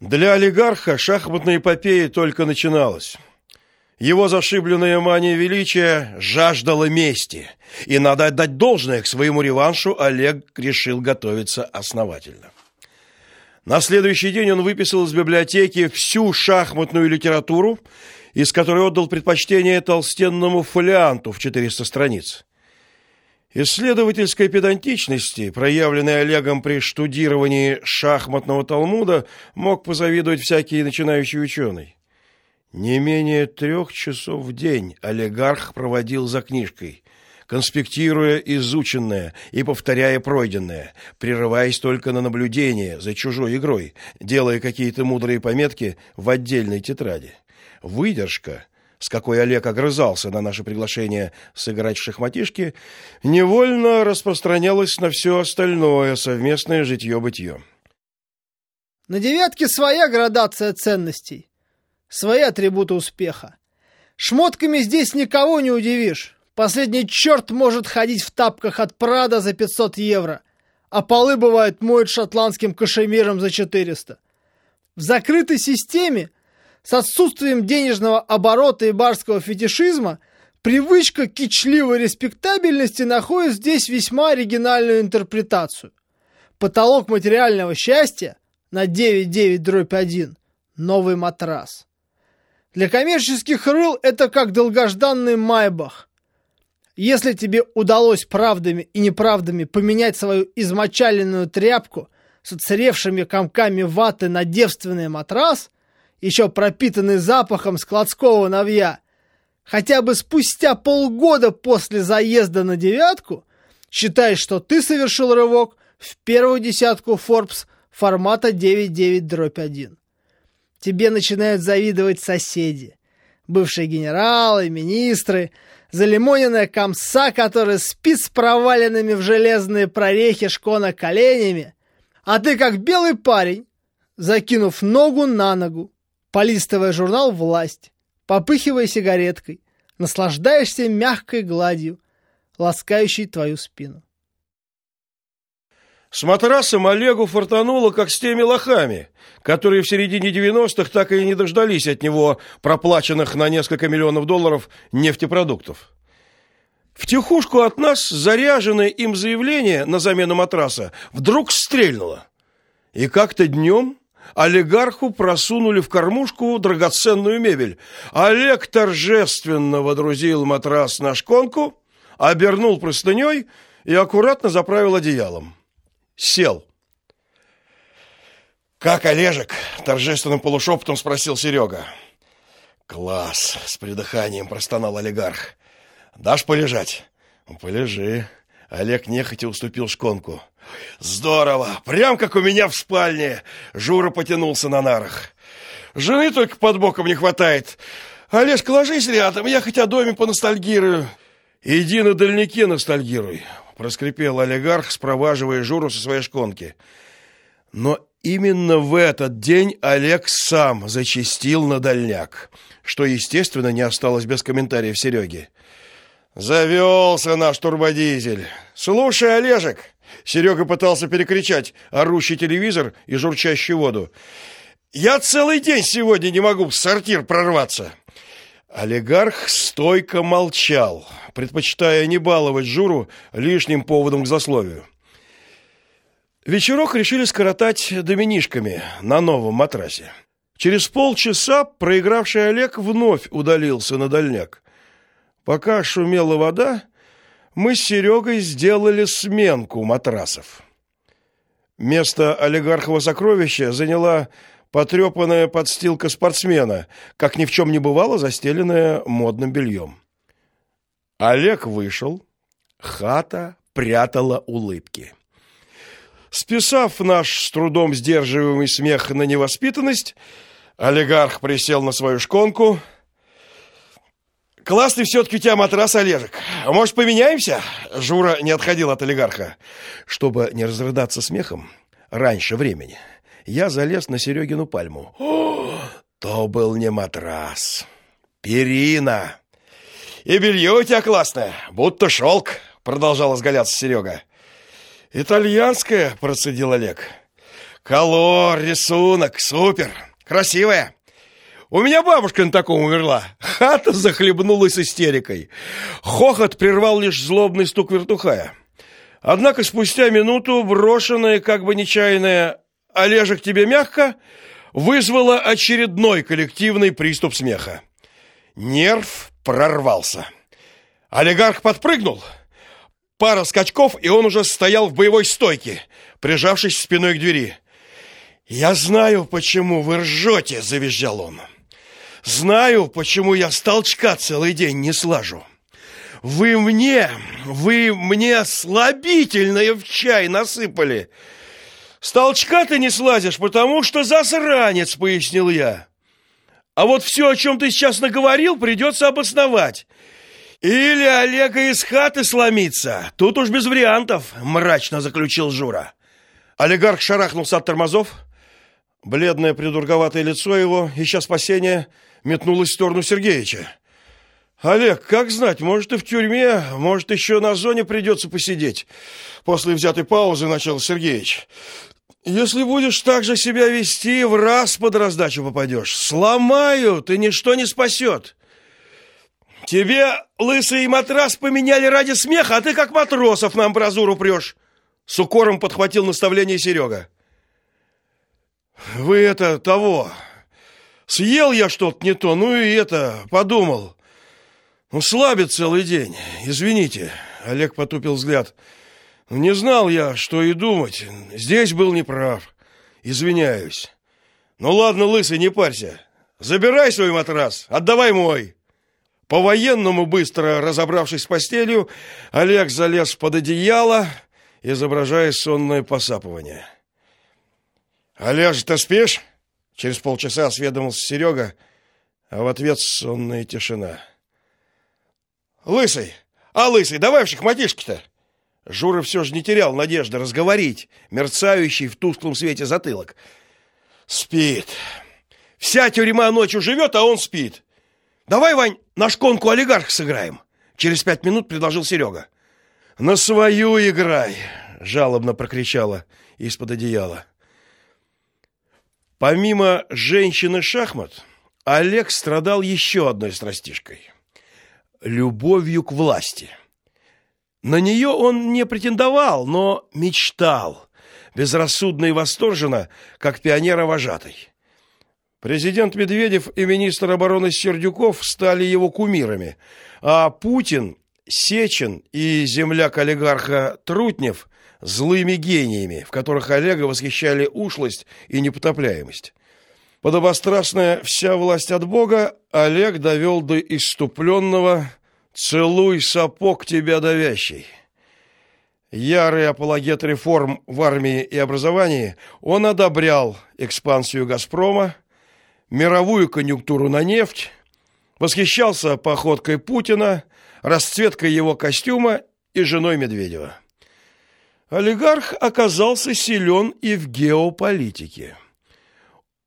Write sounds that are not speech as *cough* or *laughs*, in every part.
Для олигарха шахматная эпопея только начиналась. Его зашибленная мания величия жаждала мести, и надо отдать должное к своему реваншу Олег решил готовиться основательно. На следующий день он выписал из библиотеки всю шахматную литературу, из которой отдал предпочтение толстенному фолианту в 400 страниц. Исследовательской педантичности, проявленной Олегом при штудировании шахматного Талмуда, мог позавидовать всякий начинающий ученый. Не менее трех часов в день олигарх проводил за книжкой, конспектируя изученное и повторяя пройденное, прерываясь только на наблюдение за чужой игрой, делая какие-то мудрые пометки в отдельной тетради. Выдержка – с какой Олег огрызался на наше приглашение сыграть в шахматишки, невольно распространялось на все остальное совместное житье-бытие. На девятке своя градация ценностей, свои атрибуты успеха. Шмотками здесь никого не удивишь. Последний черт может ходить в тапках от Прада за 500 евро, а полы, бывает, моют шотландским кашемиром за 400. В закрытой системе с отсутствием денежного оборота и барского фетишизма, привычка кичливой респектабельности находит здесь весьма оригинальную интерпретацию. Потолок материального счастья на 9,9-1 – новый матрас. Для коммерческих рыл это как долгожданный майбах. Если тебе удалось правдами и неправдами поменять свою измочаленную тряпку с отсыревшими комками ваты на девственный матрас – еще пропитанный запахом складского навья, хотя бы спустя полгода после заезда на девятку, считай, что ты совершил рывок в первую десятку Forbes формата 99-1. Тебе начинают завидовать соседи, бывшие генералы, министры, залимоненная комса, которая спит с проваленными в железные прорехи шкона коленями, а ты как белый парень, закинув ногу на ногу, полистывая журнал «Власть», попыхивая сигареткой, наслаждаешься мягкой гладью, ласкающей твою спину. С матрасом Олегу фартануло, как с теми лохами, которые в середине 90-х так и не дождались от него проплаченных на несколько миллионов долларов нефтепродуктов. В тихушку от нас заряженное им заявление на замену матраса вдруг стрельнуло. И как-то днем олигарху просунули в кормушку драгоценную мебель. Олег торжественно водрузил матрас на шконку, обернул простыней и аккуратно заправил одеялом. Сел. «Как, Олежек?» – торжественным полушепотом спросил Серега. «Класс!» – с придыханием простонал олигарх. «Дашь полежать?» «Полежи». Олег нехотя уступил шконку. Здорово, прям как у меня в спальне. Жура потянулся на нарах. Жены только под боком не хватает. Олежка, ложись рядом, я хоть о доме поностальгирую. Иди на дальнике ностальгируй, проскрипел олигарх, спроваживая Журу со своей шконки. Но именно в этот день Олег сам зачистил на дальняк, что, естественно, не осталось без комментариев Сереги. Завелся наш турбодизель. Слушай, Олежек, Серега пытался перекричать орущий телевизор и журчащую воду. Я целый день сегодня не могу в сортир прорваться. Олигарх стойко молчал, предпочитая не баловать Журу лишним поводом к засловию. Вечерок решили скоротать доминишками на новом матрасе. Через полчаса проигравший Олег вновь удалился на дальняк. Пока шумела вода, мы с Серегой сделали сменку матрасов. Место олигархового сокровища заняла потрепанная подстилка спортсмена, как ни в чем не бывало, застеленная модным бельем. Олег вышел, хата прятала улыбки. Списав наш с трудом сдерживаемый смех на невоспитанность, олигарх присел на свою шконку – Классный все-таки у тебя матрас, Олежек. Может, поменяемся? Жура не отходил от олигарха. Чтобы не разрыдаться смехом раньше времени, я залез на Серегину пальму. О, *gasps* то был не матрас. Перина. И белье у тебя классное, будто шелк, продолжал изгаляться Серега. Итальянское, процедил Олег. Колор, рисунок, супер, красивая. У меня бабушка на таком умерла. Хата захлебнулась истерикой. Хохот прервал лишь злобный стук вертухая. Однако спустя минуту брошенная, как бы нечаянная «Олежек тебе мягко» вызвала очередной коллективный приступ смеха. Нерв прорвался. Олигарх подпрыгнул. Пара скачков, и он уже стоял в боевой стойке, прижавшись спиной к двери. «Я знаю, почему вы ржете», — завизжал он. Знаю, почему я с толчка целый день не слажу. Вы мне, вы мне слабительное в чай насыпали. С толчка ты не слазишь, потому что засранец, пояснил я. А вот все, о чем ты сейчас наговорил, придется обосновать. Или Олега из хаты сломиться. Тут уж без вариантов, мрачно заключил Жура. Олигарх шарахнулся от тормозов. Бледное придурговатое лицо его, ища спасения, метнулась в сторону Сергеевича. Олег, как знать, может и в тюрьме, может еще на зоне придется посидеть. После взятой паузы начал Сергеевич. Если будешь так же себя вести, в раз под раздачу попадешь. Сломают, и ничто не спасет. Тебе лысый матрас поменяли ради смеха, а ты как матросов на амбразуру прешь. С укором подхватил наставление Серега. Вы это того, Съел я что-то не то, ну и это, подумал. Ну, слабит целый день. Извините. Олег потупил взгляд. Не знал я, что и думать. Здесь был неправ. Извиняюсь. Ну ладно, лысый, не парься. Забирай свой матрас, отдавай мой. По-военному быстро разобравшись с постелью, Олег залез под одеяло, изображая сонное посапывание. Олеж, ты спишь? Через полчаса осведомился Серега, а в ответ сонная тишина. «Лысый! А, Лысый, давай в шахматишки-то!» Жура все же не терял надежды разговорить, мерцающий в тусклом свете затылок. «Спит. Вся тюрьма ночью живет, а он спит. Давай, Вань, на шконку олигарх сыграем!» Через пять минут предложил Серега. «На свою играй!» — жалобно прокричала из-под одеяла. Помимо женщины-шахмат, Олег страдал еще одной страстишкой – любовью к власти. На нее он не претендовал, но мечтал, безрассудно и восторженно, как пионер-вожатый. Президент Медведев и министр обороны Сердюков стали его кумирами, а Путин, Сечин и земляк-олигарха Трутнев злыми гениями, в которых Олега восхищали ушлость и непотопляемость. Подобострастная вся власть от Бога Олег довел до иступленного «целуй сапог тебя давящий». Ярый апологет реформ в армии и образовании, он одобрял экспансию «Газпрома», мировую конъюнктуру на нефть, восхищался походкой Путина, расцветкой его костюма и женой Медведева. Олигарх оказался силен и в геополитике.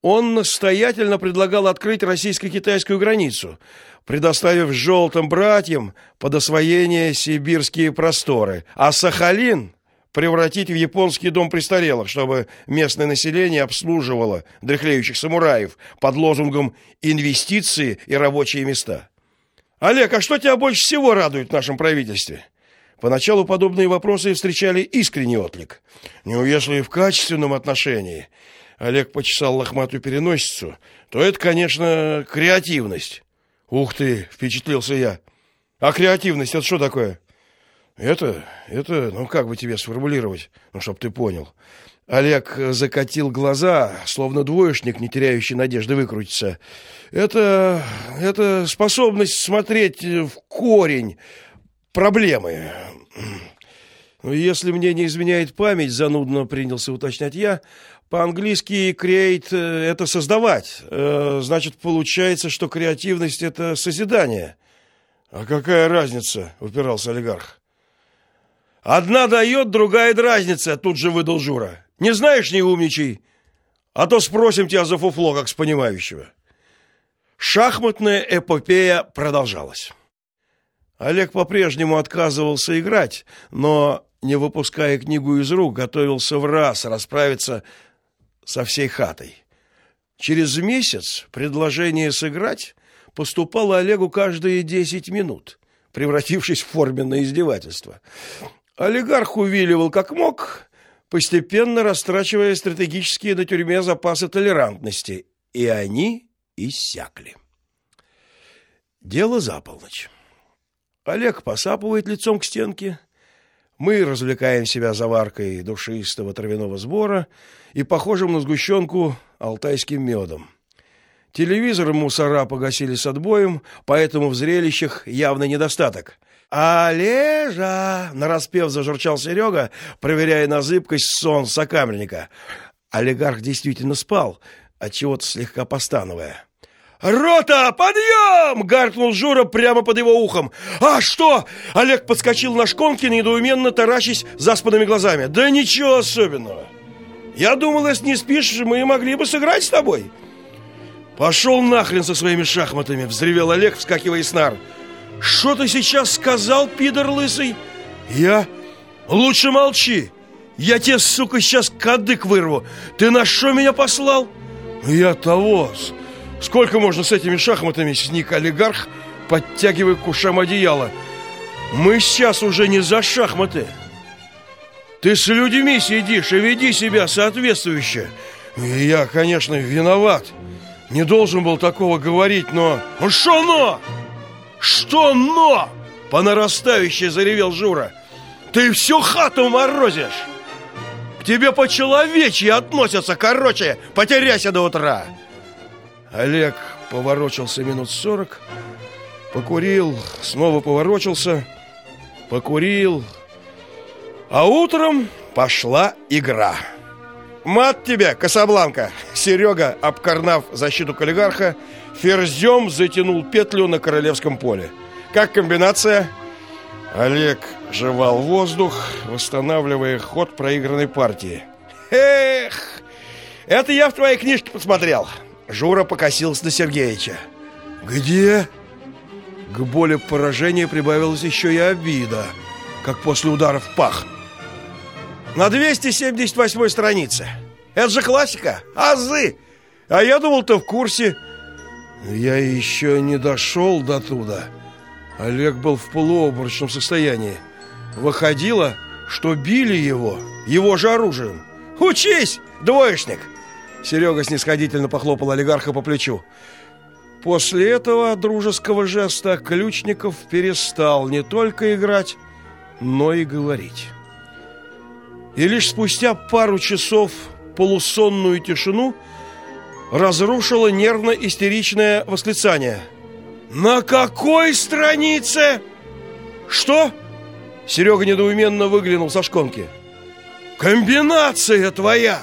Он настоятельно предлагал открыть российско-китайскую границу, предоставив желтым братьям под освоение сибирские просторы, а Сахалин превратить в японский дом престарелых, чтобы местное население обслуживало дряхлеющих самураев под лозунгом «инвестиции и рабочие места». Олег, а что тебя больше всего радует в нашем правительстве? Поначалу подобные вопросы встречали искренний отклик. Ну, если в качественном отношении Олег почесал лохматую переносицу, то это, конечно, креативность. Ух ты, впечатлился я. А креативность это что такое? Это, это, ну как бы тебе сформулировать, ну чтоб ты понял. Олег закатил глаза, словно двоечник, не теряющий надежды выкрутиться. Это это способность смотреть в корень проблемы. *clears throat* Ну, если мне не изменяет память, занудно принялся уточнять я, по-английски create – это создавать. Э, значит, получается, что креативность – это созидание. А какая разница, упирался олигарх. Одна дает, другая дразнится, тут же выдал Жура. Не знаешь, не умничай. А то спросим тебя за фуфло, как с понимающего. Шахматная эпопея продолжалась. Олег по-прежнему отказывался играть, но, не выпуская книгу из рук, готовился в раз расправиться со всей хатой. Через месяц предложение сыграть поступало Олегу каждые десять минут, превратившись в форменное издевательство. Олигарх увиливал как мог, постепенно растрачивая стратегические на тюрьме запасы толерантности, и они иссякли. Дело за полночь. Олег посапывает лицом к стенке. Мы развлекаем себя заваркой душистого травяного сбора и похожим на сгущенку алтайским медом. Телевизор мусора погасили с отбоем, поэтому в зрелищах явно недостаток. «Олежа!» — нараспев зажурчал Серега, проверяя на зыбкость сон сокамерника. Олигарх действительно спал, отчего-то слегка постановая. «Рота, подъем!» — гаркнул Жура прямо под его ухом. «А что?» — Олег подскочил на шконке, недоуменно таращись заспанными глазами. «Да ничего особенного. Я думал, если не спишь, мы могли бы сыграть с тобой». «Пошел нахрен со своими шахматами!» — взревел Олег, вскакивая с нар. «Что ты сейчас сказал, пидор лысый?» «Я? Лучше молчи! Я тебе, сука, сейчас кадык вырву! Ты на что меня послал?» «Я того, Сколько можно с этими шахматами, сник олигарх, подтягивая к ушам одеяло. Мы сейчас уже не за шахматы. Ты с людьми сидишь и веди себя соответствующе. И я, конечно, виноват. Не должен был такого говорить, но... Ну что но? Что но? По нарастающей заревел Жура. Ты всю хату морозишь. К тебе по-человечьи относятся, короче, потеряйся до утра. Олег поворочился минут сорок, покурил, снова поворочился, покурил. А утром пошла игра. «Мат тебе, Касабланка!» Серега, обкорнав защиту калигарха, ферзем затянул петлю на королевском поле. «Как комбинация?» Олег жевал воздух, восстанавливая ход проигранной партии. «Эх, это я в твоей книжке посмотрел!» Жура покосился на Сергеича. «Где?» К боли поражения прибавилась еще и обида, как после удара в пах. «На 278 странице. Это же классика. Азы! А я думал, ты в курсе». Я еще не дошел до туда. Олег был в полуобморочном состоянии. Выходило, что били его, его же оружием. «Учись, двоечник!» Серега снисходительно похлопал олигарха по плечу. После этого дружеского жеста Ключников перестал не только играть, но и говорить. И лишь спустя пару часов полусонную тишину разрушило нервно-истеричное восклицание. «На какой странице?» «Что?» Серега недоуменно выглянул со шконки. «Комбинация твоя!»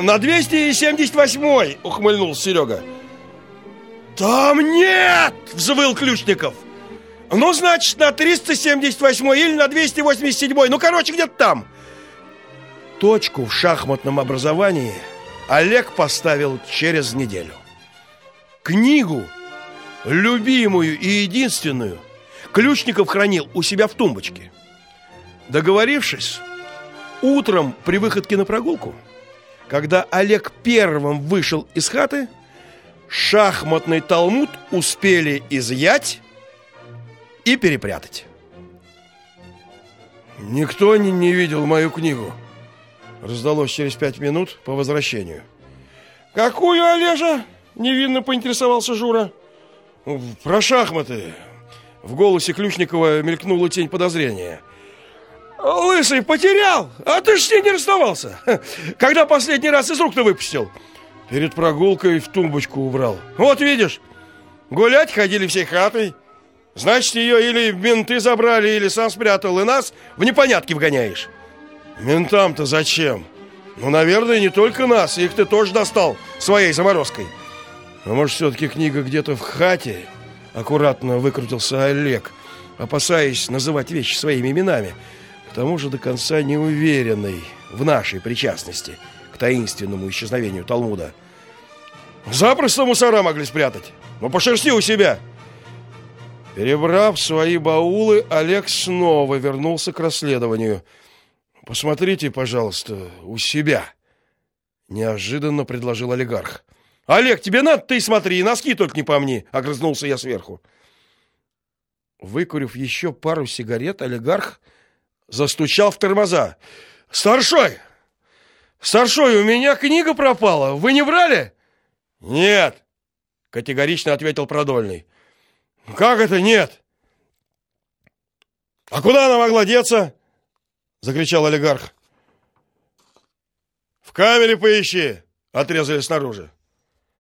На 278-й, ухмыльнулся Серега. Там нет, взвыл Ключников. Ну, значит, на 378 или на 287 Ну, короче, где-то там. Точку в шахматном образовании Олег поставил через неделю. Книгу, любимую и единственную, Ключников хранил у себя в тумбочке. Договорившись, утром при выходке на прогулку – когда Олег первым вышел из хаты, шахматный талмуд успели изъять и перепрятать. «Никто не, не видел мою книгу», — раздалось через пять минут по возвращению. «Какую, Олежа?» — невинно поинтересовался Жура. «Про шахматы». В голосе Ключникова мелькнула тень подозрения — Лысый потерял, а ты ж с ней не расставался. *laughs* Когда последний раз из рук-то выпустил? Перед прогулкой в тумбочку убрал. Вот видишь, гулять ходили всей хатой. Значит, ее или менты забрали, или сам спрятал, и нас в непонятки вгоняешь. Ментам-то зачем? Ну, наверное, не только нас, их ты тоже достал своей заморозкой. А может, все-таки книга где-то в хате? Аккуратно выкрутился Олег, опасаясь называть вещи своими именами тому же до конца не уверенный в нашей причастности к таинственному исчезновению Талмуда. Запросто мусора могли спрятать. Ну, пошерсти у себя. Перебрав свои баулы, Олег снова вернулся к расследованию. Посмотрите, пожалуйста, у себя. Неожиданно предложил олигарх. Олег, тебе надо, ты смотри, носки только не помни, огрызнулся я сверху. Выкурив еще пару сигарет, олигарх застучал в тормоза. Старшой! Старшой, у меня книга пропала. Вы не брали? Нет, категорично ответил Продольный. Как это нет? А куда она могла деться? закричал олигарх. В камере поищи, отрезали снаружи.